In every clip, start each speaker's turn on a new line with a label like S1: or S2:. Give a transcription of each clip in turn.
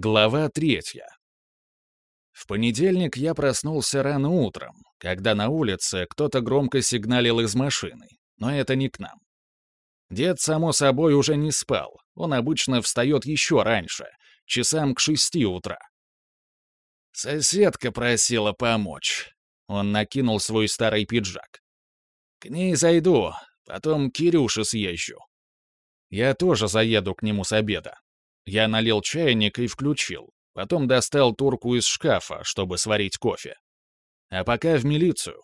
S1: Глава третья. В понедельник я проснулся рано утром, когда на улице кто-то громко сигналил из машины, но это не к нам. Дед, само собой, уже не спал, он обычно встает еще раньше, часам к шести утра. Соседка просила помочь. Он накинул свой старый пиджак. К ней зайду, потом к Кирюше съезжу. Я тоже заеду к нему с обеда. Я налил чайник и включил. Потом достал турку из шкафа, чтобы сварить кофе. А пока в милицию.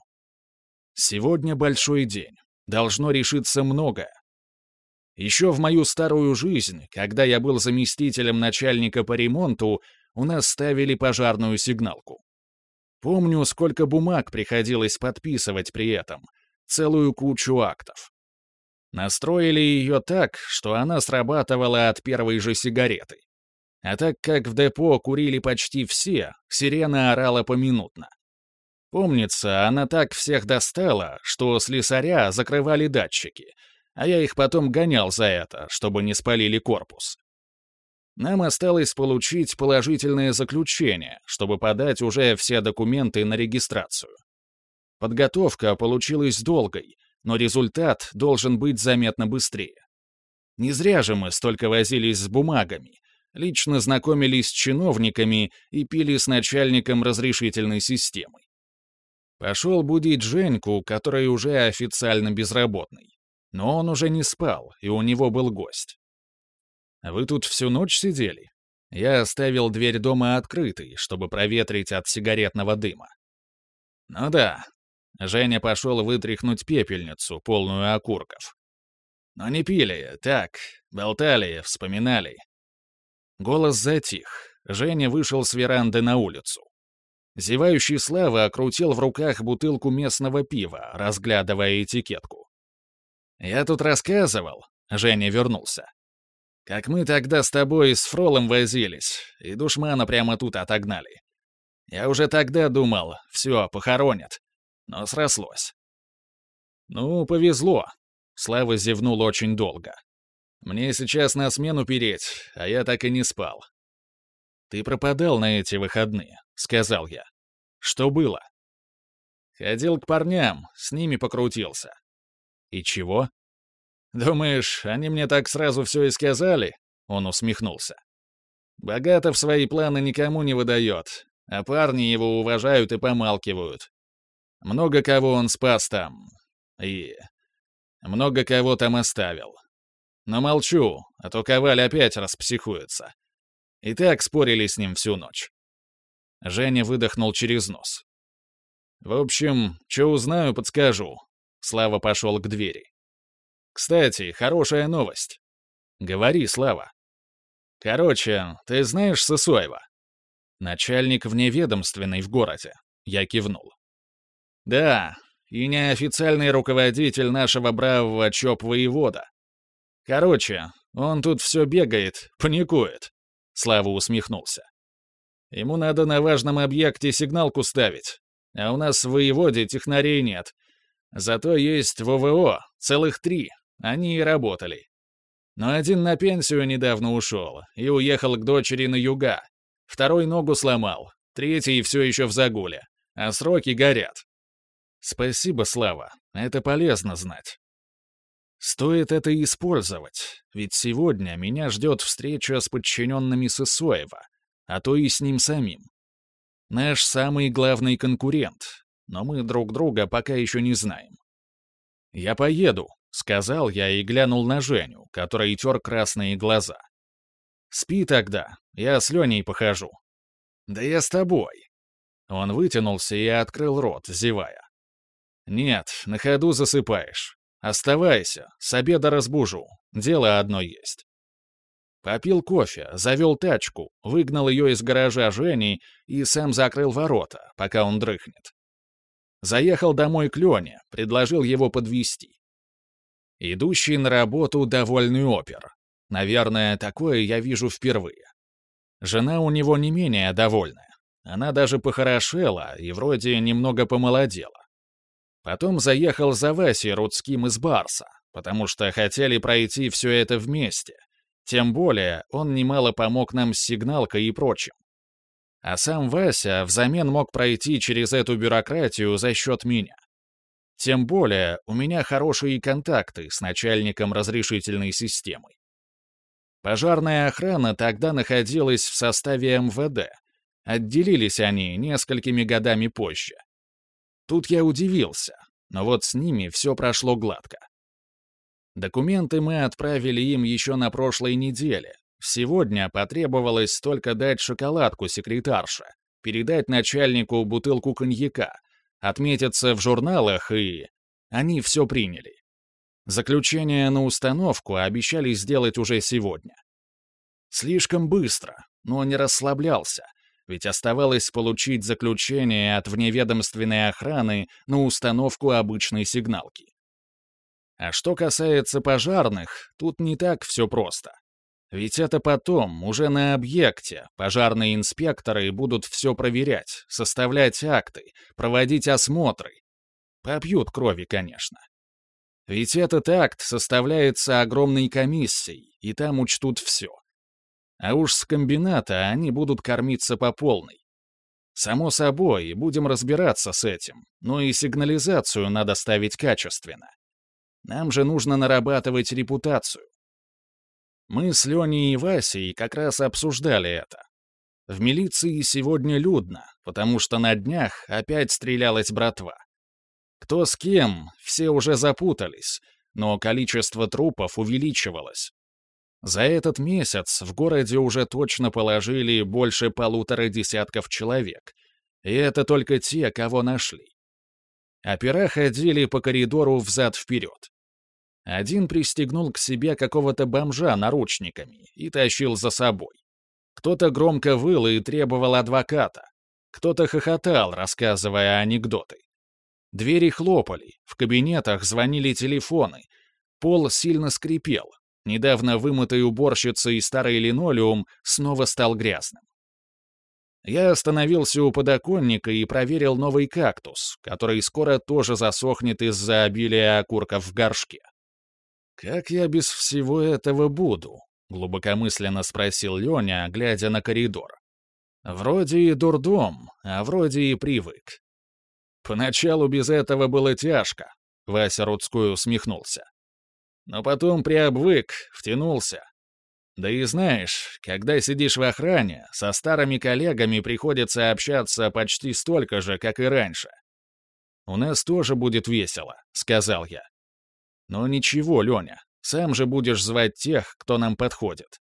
S1: Сегодня большой день. Должно решиться многое. Еще в мою старую жизнь, когда я был заместителем начальника по ремонту, у нас ставили пожарную сигналку. Помню, сколько бумаг приходилось подписывать при этом. Целую кучу актов. Настроили ее так, что она срабатывала от первой же сигареты. А так как в депо курили почти все, сирена орала поминутно. Помнится, она так всех достала, что слесаря закрывали датчики, а я их потом гонял за это, чтобы не спалили корпус. Нам осталось получить положительное заключение, чтобы подать уже все документы на регистрацию. Подготовка получилась долгой, но результат должен быть заметно быстрее. Не зря же мы столько возились с бумагами, лично знакомились с чиновниками и пили с начальником разрешительной системы. Пошел будить Женьку, который уже официально безработный. Но он уже не спал, и у него был гость. «Вы тут всю ночь сидели?» Я оставил дверь дома открытой, чтобы проветрить от сигаретного дыма. «Ну да, Женя пошел вытряхнуть пепельницу, полную окурков. Но не пили, так, болтали, вспоминали. Голос затих. Женя вышел с веранды на улицу. Зевающий Слава окрутил в руках бутылку местного пива, разглядывая этикетку. «Я тут рассказывал», — Женя вернулся. «Как мы тогда с тобой с Фролом возились, и душмана прямо тут отогнали. Я уже тогда думал, все, похоронят но срослось. «Ну, повезло», — Слава зевнул очень долго. «Мне сейчас на смену переть, а я так и не спал». «Ты пропадал на эти выходные», — сказал я. «Что было?» «Ходил к парням, с ними покрутился». «И чего?» «Думаешь, они мне так сразу все и сказали?» Он усмехнулся. «Богатов свои планы никому не выдает, а парни его уважают и помалкивают. Много кого он спас там. И... Много кого там оставил. Но молчу, а то Коваль опять распсихуется. И так спорили с ним всю ночь. Женя выдохнул через нос. «В общем, что узнаю, подскажу». Слава пошел к двери. «Кстати, хорошая новость». «Говори, Слава». «Короче, ты знаешь Сысоева?» «Начальник вневедомственный в городе». Я кивнул. Да, и неофициальный руководитель нашего бравого ЧОП-воевода. Короче, он тут все бегает, паникует. Слава усмехнулся. Ему надо на важном объекте сигналку ставить, а у нас в воеводе технарей нет. Зато есть ВВО, целых три, они и работали. Но один на пенсию недавно ушел и уехал к дочери на юга. Второй ногу сломал, третий все еще в загуле, а сроки горят. Спасибо, Слава, это полезно знать. Стоит это использовать, ведь сегодня меня ждет встреча с подчиненными Сысоева, а то и с ним самим. Наш самый главный конкурент, но мы друг друга пока еще не знаем. «Я поеду», — сказал я и глянул на Женю, который тер красные глаза. «Спи тогда, я с Леней похожу». «Да я с тобой». Он вытянулся и открыл рот, зевая. «Нет, на ходу засыпаешь. Оставайся, с обеда разбужу. Дело одно есть». Попил кофе, завел тачку, выгнал ее из гаража Жени и сам закрыл ворота, пока он дрыхнет. Заехал домой к Лене, предложил его подвести. Идущий на работу довольный опер. Наверное, такое я вижу впервые. Жена у него не менее довольная. Она даже похорошела и вроде немного помолодела. Потом заехал за Васей Рудским из Барса, потому что хотели пройти все это вместе. Тем более, он немало помог нам с сигналкой и прочим. А сам Вася взамен мог пройти через эту бюрократию за счет меня. Тем более, у меня хорошие контакты с начальником разрешительной системы. Пожарная охрана тогда находилась в составе МВД. Отделились они несколькими годами позже. Тут я удивился, но вот с ними все прошло гладко. Документы мы отправили им еще на прошлой неделе. Сегодня потребовалось только дать шоколадку секретарше, передать начальнику бутылку коньяка, отметиться в журналах и... Они все приняли. Заключение на установку обещали сделать уже сегодня. Слишком быстро, но не расслаблялся, ведь оставалось получить заключение от вневедомственной охраны на установку обычной сигналки. А что касается пожарных, тут не так все просто. Ведь это потом, уже на объекте, пожарные инспекторы будут все проверять, составлять акты, проводить осмотры. Попьют крови, конечно. Ведь этот акт составляется огромной комиссией, и там учтут все. А уж с комбината они будут кормиться по полной. Само собой, будем разбираться с этим, но и сигнализацию надо ставить качественно. Нам же нужно нарабатывать репутацию. Мы с Леней и Васей как раз обсуждали это. В милиции сегодня людно, потому что на днях опять стрелялась братва. Кто с кем, все уже запутались, но количество трупов увеличивалось. За этот месяц в городе уже точно положили больше полутора десятков человек. И это только те, кого нашли. Опера ходили по коридору взад-вперед. Один пристегнул к себе какого-то бомжа наручниками и тащил за собой. Кто-то громко выл и требовал адвоката. Кто-то хохотал, рассказывая анекдоты. Двери хлопали, в кабинетах звонили телефоны. Пол сильно скрипел. Недавно вымытой уборщицей старый линолеум снова стал грязным. Я остановился у подоконника и проверил новый кактус, который скоро тоже засохнет из-за обилия окурков в горшке. «Как я без всего этого буду?» — глубокомысленно спросил Леня, глядя на коридор. «Вроде и дурдом, а вроде и привык». «Поначалу без этого было тяжко», — Вася Рудской усмехнулся. «Но потом приобвык, втянулся. Да и знаешь, когда сидишь в охране, со старыми коллегами приходится общаться почти столько же, как и раньше. «У нас тоже будет весело», — сказал я. Но ничего, Леня, сам же будешь звать тех, кто нам подходит.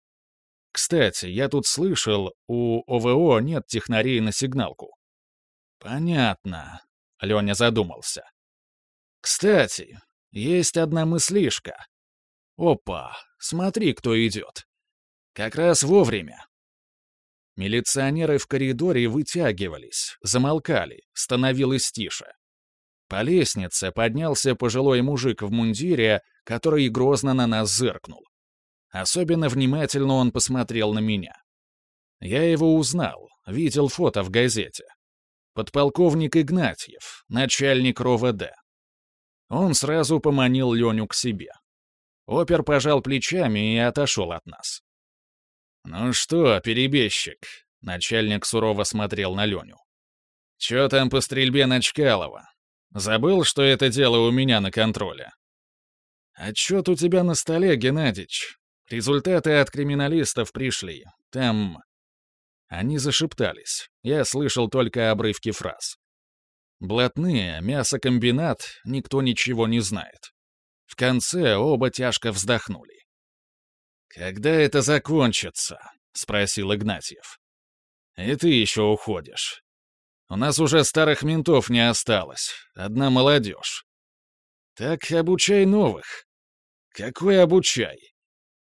S1: Кстати, я тут слышал, у ОВО нет технарей на сигналку. Понятно. Леня задумался. Кстати, есть одна мыслишка. Опа, смотри, кто идет. Как раз вовремя. Милиционеры в коридоре вытягивались, замолкали, становилось тише. По лестнице поднялся пожилой мужик в мундире, который грозно на нас зыркнул. Особенно внимательно он посмотрел на меня. Я его узнал, видел фото в газете. Подполковник Игнатьев, начальник РОВД. Он сразу поманил Леню к себе. Опер пожал плечами и отошел от нас. «Ну что, перебежчик?» — начальник сурово смотрел на Леню. «Чё там по стрельбе на Чкалова? Забыл, что это дело у меня на контроле. Отчет у тебя на столе, Геннадич. Результаты от криминалистов пришли. Там... Они зашептались. Я слышал только обрывки фраз. Блатные, мясокомбинат, никто ничего не знает. В конце оба тяжко вздохнули. «Когда это закончится?» — спросил Игнатьев. «И ты еще уходишь. У нас уже старых ментов не осталось, одна молодежь. Так обучай новых. Какой обучай?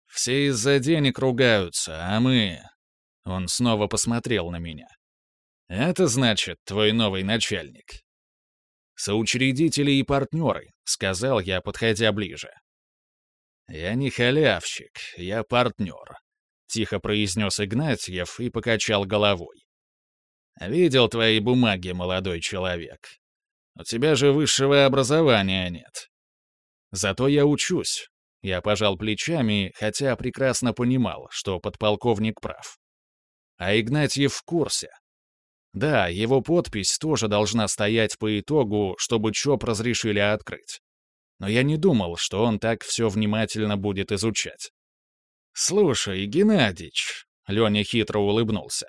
S1: Все из-за денег ругаются, а мы... Он снова посмотрел на меня. Это значит твой новый начальник. Соучредители и партнеры, сказал я, подходя ближе. Я не халявщик, я партнер, тихо произнес Игнатьев и покачал головой. Видел твои бумаги, молодой человек. У тебя же высшего образования нет. Зато я учусь. Я пожал плечами, хотя прекрасно понимал, что подполковник прав. А Игнатьев в курсе. Да, его подпись тоже должна стоять по итогу, чтобы ЧОП разрешили открыть. Но я не думал, что он так все внимательно будет изучать. «Слушай, Геннадич», — Леня хитро улыбнулся.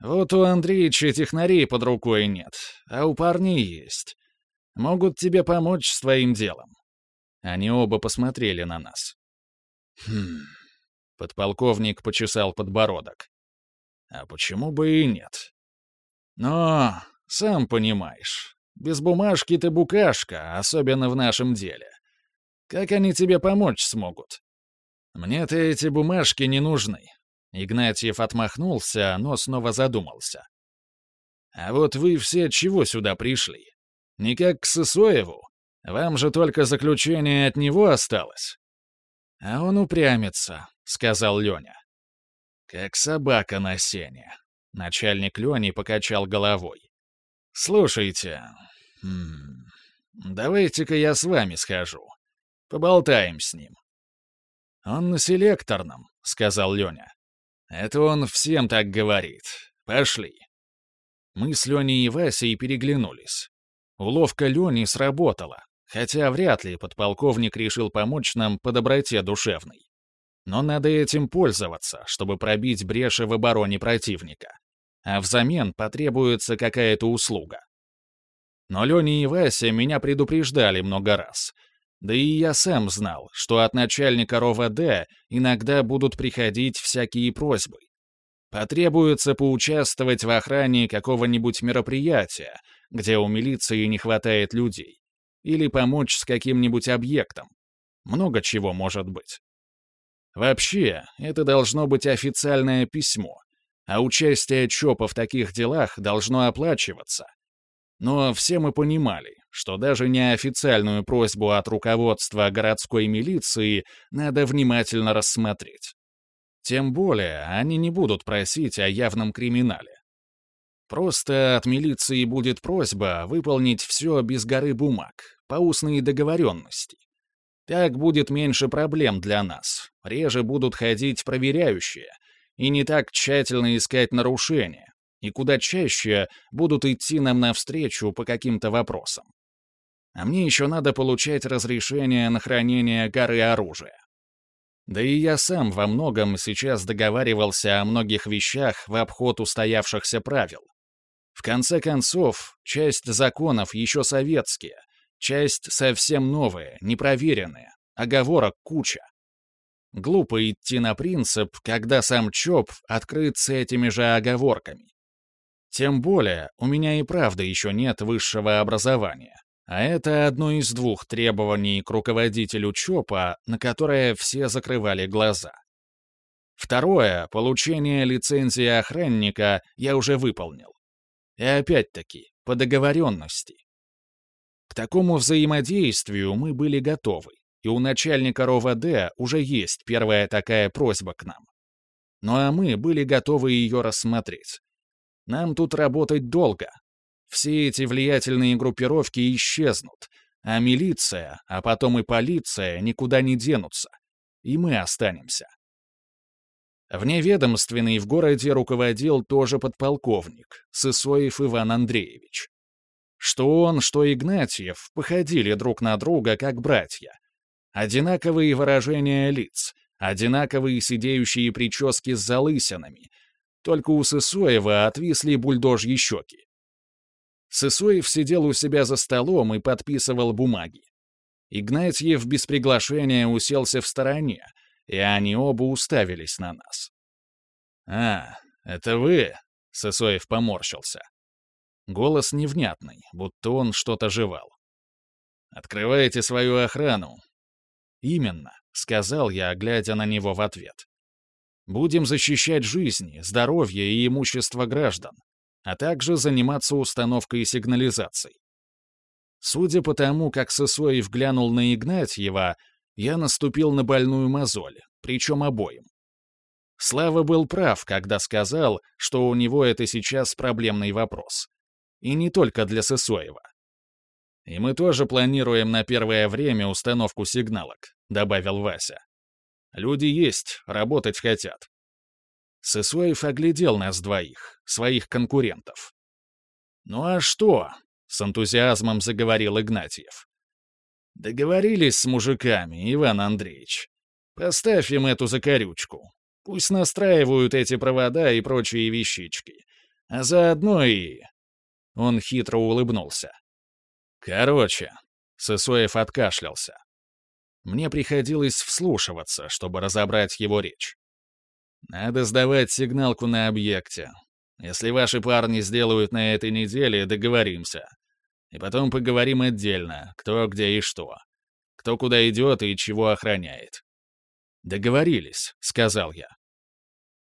S1: «Вот у Андреича технарей под рукой нет, а у парней есть. Могут тебе помочь с твоим делом». Они оба посмотрели на нас. «Хм...» Подполковник почесал подбородок. «А почему бы и нет?» «Но, сам понимаешь, без бумажки ты букашка, особенно в нашем деле. Как они тебе помочь смогут?» «Мне-то эти бумажки не нужны». Игнатьев отмахнулся, но снова задумался. «А вот вы все чего сюда пришли? Не как к Сысоеву? Вам же только заключение от него осталось?» «А он упрямится», — сказал Леня. «Как собака на сене». Начальник Лени покачал головой. «Слушайте, давайте-ка я с вами схожу. Поболтаем с ним. «Он на селекторном», — сказал Леня. «Это он всем так говорит. Пошли». Мы с Леней и Васей переглянулись. Уловка Лени сработала, хотя вряд ли подполковник решил помочь нам по доброте душевной. Но надо этим пользоваться, чтобы пробить бреши в обороне противника. А взамен потребуется какая-то услуга. Но Леня и Вася меня предупреждали много раз — да и я сам знал, что от начальника РОВД иногда будут приходить всякие просьбы. Потребуется поучаствовать в охране какого-нибудь мероприятия, где у милиции не хватает людей. Или помочь с каким-нибудь объектом. Много чего может быть. Вообще, это должно быть официальное письмо, а участие ЧОПа в таких делах должно оплачиваться. Но все мы понимали, что даже неофициальную просьбу от руководства городской милиции надо внимательно рассмотреть. Тем более они не будут просить о явном криминале. Просто от милиции будет просьба выполнить все без горы бумаг, по устной договоренности. Так будет меньше проблем для нас, реже будут ходить проверяющие, и не так тщательно искать нарушения, и куда чаще будут идти нам навстречу по каким-то вопросам. А мне еще надо получать разрешение на хранение горы оружия. Да и я сам во многом сейчас договаривался о многих вещах в обход устоявшихся правил. В конце концов, часть законов еще советские, часть совсем новые, непроверенные, оговорок куча. Глупо идти на принцип, когда сам ЧОП открыт с этими же оговорками. Тем более, у меня и правда еще нет высшего образования. А это одно из двух требований к руководителю ЧОПа, на которое все закрывали глаза. Второе, получение лицензии охранника, я уже выполнил. И опять-таки, по договоренности. К такому взаимодействию мы были готовы, и у начальника РОВД уже есть первая такая просьба к нам. Ну а мы были готовы ее рассмотреть. Нам тут работать долго, все эти влиятельные группировки исчезнут, а милиция, а потом и полиция никуда не денутся. И мы останемся. Вневедомственный в городе руководил тоже подполковник, Сысоев Иван Андреевич. Что он, что Игнатьев походили друг на друга как братья. Одинаковые выражения лиц, одинаковые сидеющие прически с залысинами. Только у Сысоева отвисли бульдожьи щеки. Сысоев сидел у себя за столом и подписывал бумаги. Игнатьев без приглашения уселся в стороне, и они оба уставились на нас. «А, это вы?» — Сысоев поморщился. Голос невнятный, будто он что-то жевал. «Открывайте свою охрану». «Именно», — сказал я, глядя на него в ответ. «Будем защищать жизни, здоровье и имущество граждан а также заниматься установкой сигнализаций. Судя по тому, как Сысоев глянул на Игнатьева, я наступил на больную мозоль, причем обоим. Слава был прав, когда сказал, что у него это сейчас проблемный вопрос. И не только для Сысоева. И мы тоже планируем на первое время установку сигналок, — добавил Вася. «Люди есть, работать хотят». Сысоев оглядел нас двоих, своих конкурентов. «Ну а что?» — с энтузиазмом заговорил Игнатьев. «Договорились с мужиками, Иван Андреевич. Поставь им эту закорючку. Пусть настраивают эти провода и прочие вещички. А заодно и...» Он хитро улыбнулся. «Короче...» — Сысоев откашлялся. Мне приходилось вслушиваться, чтобы разобрать его речь. «Надо сдавать сигналку на объекте. Если ваши парни сделают на этой неделе, договоримся. И потом поговорим отдельно, кто где и что. Кто куда идет и чего охраняет. «Договорились», — сказал я.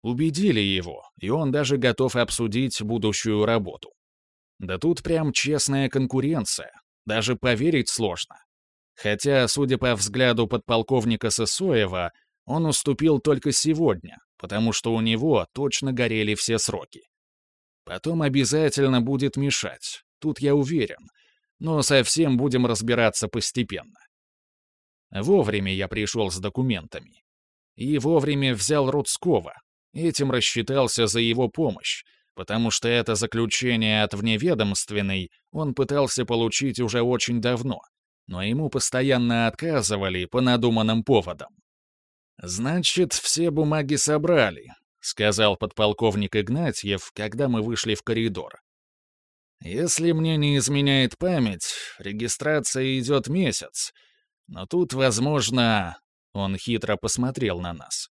S1: Убедили его, и он даже готов обсудить будущую работу. Да тут прям честная конкуренция, даже поверить сложно. Хотя, судя по взгляду подполковника Сысоева, он уступил только сегодня, потому что у него точно горели все сроки. Потом обязательно будет мешать, тут я уверен, но совсем будем разбираться постепенно. Вовремя я пришел с документами. И вовремя взял Рудского. Этим рассчитался за его помощь, потому что это заключение от вневедомственной он пытался получить уже очень давно, но ему постоянно отказывали по надуманным поводам. «Значит, все бумаги собрали», — сказал подполковник Игнатьев, когда мы вышли в коридор. «Если мне не изменяет память, регистрация идет месяц, но тут, возможно...» — он хитро посмотрел на нас.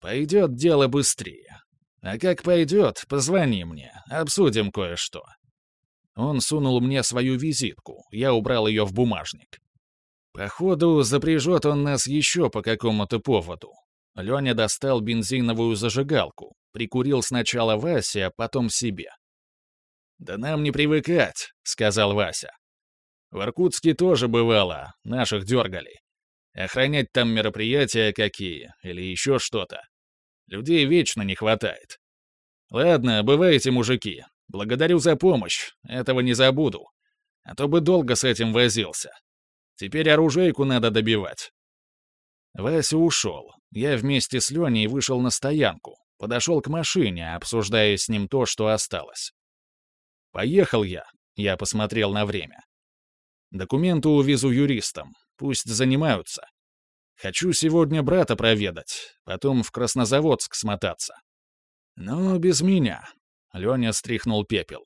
S1: «Пойдет дело быстрее. А как пойдет, позвони мне, обсудим кое-что». Он сунул мне свою визитку, я убрал ее в бумажник. Походу, запряжет он нас еще по какому-то поводу. Леня достал бензиновую зажигалку, прикурил сначала Вася, а потом себе. «Да нам не привыкать», — сказал Вася. «В Иркутске тоже бывало, наших дергали. Охранять там мероприятия какие, или еще что-то. Людей вечно не хватает. Ладно, бывайте, мужики, Благодарю за помощь, этого не забуду. А то бы долго с этим возился. Теперь оружейку надо добивать. Вася ушел. Я вместе с Леней вышел на стоянку, подошел к машине, обсуждая с ним то, что осталось. «Поехал я», — я посмотрел на время. «Документы увезу юристам, пусть занимаются. Хочу сегодня брата проведать, потом в Краснозаводск смотаться. Но без меня, Леня стряхнул пепел.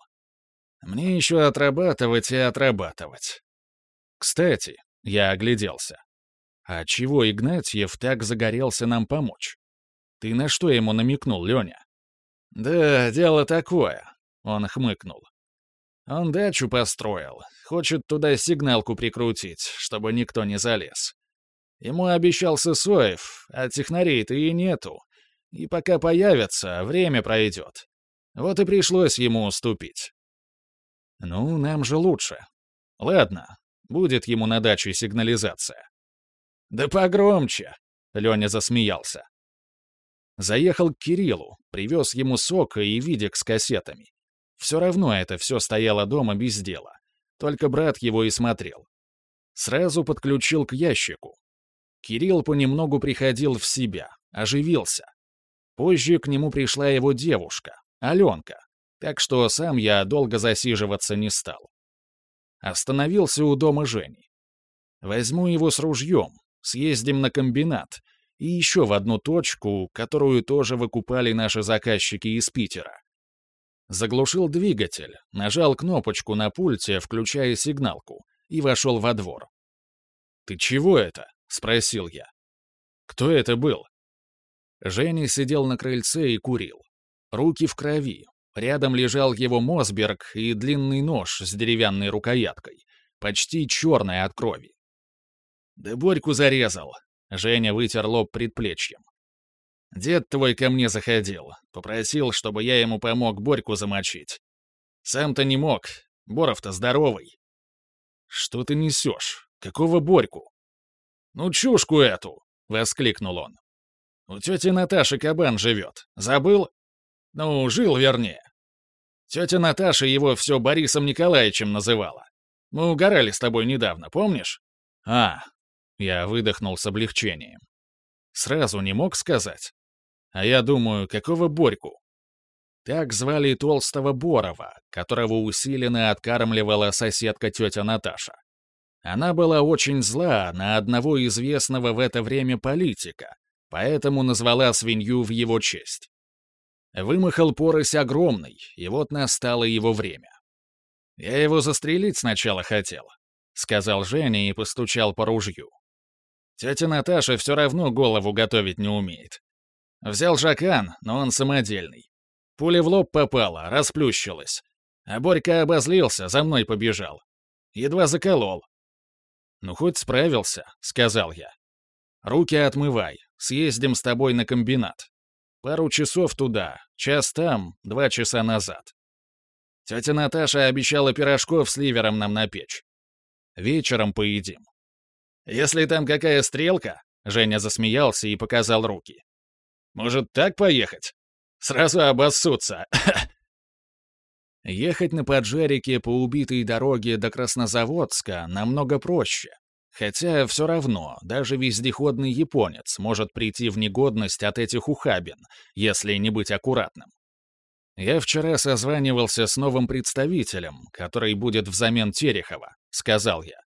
S1: «Мне еще отрабатывать и отрабатывать». «Кстати», — я огляделся. «А чего Игнатьев так загорелся нам помочь? Ты на что ему намекнул, Леня?» «Да, дело такое», — он хмыкнул. «Он дачу построил, хочет туда сигналку прикрутить, чтобы никто не залез. Ему обещал Сысоев, а технарей-то и нету. И пока появятся, время пройдет. Вот и пришлось ему уступить. Ну, нам же лучше. Ладно, будет ему на даче сигнализация. Да погромче, Леня засмеялся. Заехал к Кириллу, привез ему сока и видик с кассетами. Все равно это все стояло дома без дела. Только брат его и смотрел. Сразу подключил к ящику. Кирилл понемногу приходил в себя, оживился. Позже к нему пришла его девушка, Аленка. Так что сам я долго засиживаться не стал. Остановился у дома Жени. Возьму его с ружьем, съездим на комбинат и еще в одну точку, которую тоже выкупали наши заказчики из Питера. Заглушил двигатель, нажал кнопочку на пульте, включая сигналку, и вошел во двор. «Ты чего это?» — спросил я. «Кто это был?» Женя сидел на крыльце и курил. Руки в крови. Рядом лежал его Мосберг и длинный нож с деревянной рукояткой, почти черный от крови. «Да Борьку зарезал!» — Женя вытер лоб предплечьем. «Дед твой ко мне заходил, попросил, чтобы я ему помог Борьку замочить. Сам-то не мог, Боров-то здоровый». «Что ты несешь? Какого Борьку?» «Ну, чушку эту!» — воскликнул он. «У тети Наташи кабан живет. Забыл?» Ну, жил вернее. Тетя Наташа его все Борисом Николаевичем называла. Мы угорали с тобой недавно, помнишь? А, Я выдохнул с облегчением. Сразу не мог сказать? А я думаю, какого Борьку? Так звали толстого Борова, которого усиленно откармливала соседка тетя Наташа. Она была очень зла на одного известного в это время политика, поэтому назвала свинью в его честь. Вымахал порось огромный, и вот настало его время. «Я его застрелить сначала хотел», — сказал Женя и постучал по ружью. Тетя Наташа все равно голову готовить не умеет. Взял жакан, но он самодельный. Пуля в лоб попала, расплющилась. А Борька обозлился, за мной побежал. Едва заколол. «Ну, хоть справился», — сказал я. «Руки отмывай, съездим с тобой на комбинат. Пару часов туда, час там, два часа назад. Тетя Наташа обещала пирожков с ливером нам напечь. Вечером поедим. Если там какая стрелка, Женя засмеялся и показал руки. Может, так поехать? Сразу обоссутся. Ехать на поджарике по убитой дороге до Краснозаводска намного проще. Хотя все равно, даже вездеходный японец может прийти в негодность от этих ухабин, если не быть аккуратным. «Я вчера созванивался с новым представителем, который будет взамен Терехова», — сказал я.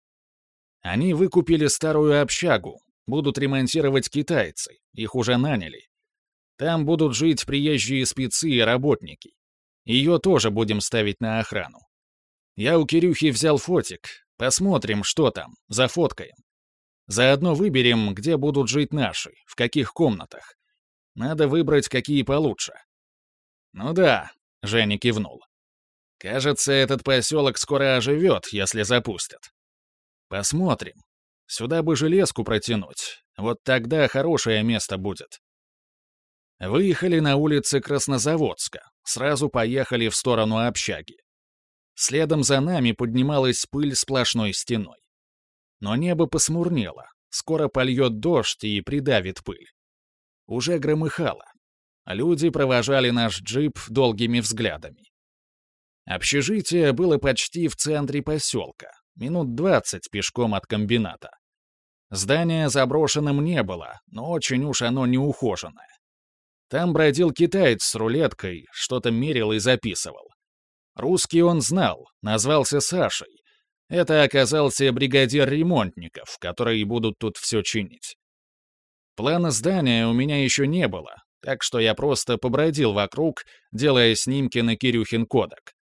S1: Они выкупили старую общагу, будут ремонтировать китайцы, их уже наняли. Там будут жить приезжие спецы и работники. Ее тоже будем ставить на охрану. Я у Кирюхи взял фотик. Посмотрим, что там, зафоткаем. Заодно выберем, где будут жить наши, в каких комнатах. Надо выбрать, какие получше. Ну да, Женя кивнул. Кажется, этот поселок скоро оживет, если запустят. Посмотрим. Сюда бы железку протянуть. Вот тогда хорошее место будет. Выехали на улице Краснозаводска, сразу поехали в сторону общаги. Следом за нами поднималась пыль сплошной стеной. Но небо посмурнело, скоро польет дождь и придавит пыль. Уже громыхало. Люди провожали наш джип долгими взглядами. Общежитие было почти в центре поселка, минут двадцать пешком от комбината. Здание заброшенным не было, но очень уж оно неухоженное. Там бродил китаец с рулеткой, что-то мерил и записывал. Русский он знал, назвался Сашей. Это оказался бригадир ремонтников, которые будут тут все чинить. Плана здания у меня еще не было, так что я просто побродил вокруг, делая снимки на Кирюхин кодек.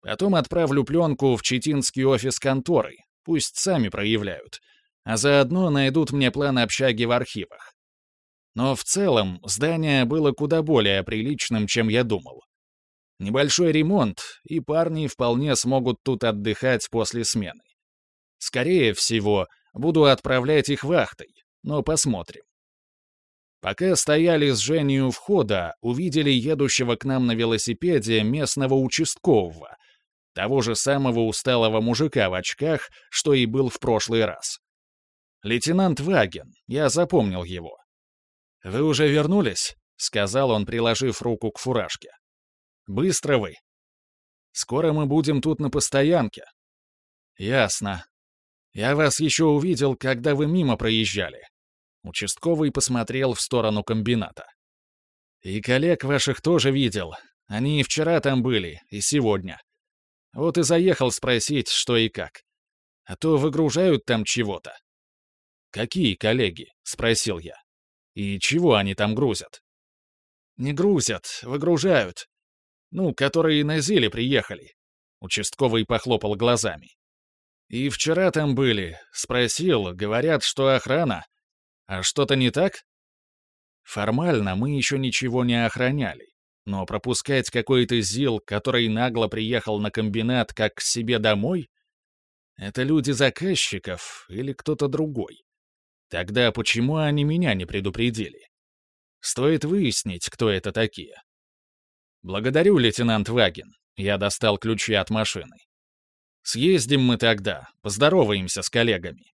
S1: Потом отправлю пленку в читинский офис конторы, пусть сами проявляют, а заодно найдут мне план общаги в архивах. Но в целом здание было куда более приличным, чем я думал. Небольшой ремонт, и парни вполне смогут тут отдыхать после смены. Скорее всего, буду отправлять их вахтой, но посмотрим. Пока стояли с Женей у входа, увидели едущего к нам на велосипеде местного участкового, того же самого усталого мужика в очках, что и был в прошлый раз. Лейтенант Ваген, я запомнил его. «Вы уже вернулись?» — сказал он, приложив руку к фуражке. «Быстро вы. Скоро мы будем тут на постоянке». «Ясно. Я вас еще увидел, когда вы мимо проезжали». Участковый посмотрел в сторону комбината. «И коллег ваших тоже видел. Они и вчера там были, и сегодня. Вот и заехал спросить, что и как. А то выгружают там чего-то. «Какие коллеги?» — спросил я. «И чего они там грузят?» «Не грузят, выгружают. Ну, которые на Зиле приехали». Участковый похлопал глазами. «И вчера там были. Спросил, говорят, что охрана. А что-то не так?» Формально мы еще ничего не охраняли. Но пропускать какой-то ЗИЛ, который нагло приехал на комбинат как к себе домой? Это люди заказчиков или кто-то другой? Тогда почему они меня не предупредили? Стоит выяснить, кто это такие. Благодарю, лейтенант Вагин. Я достал ключи от машины. Съездим мы тогда, поздороваемся с коллегами.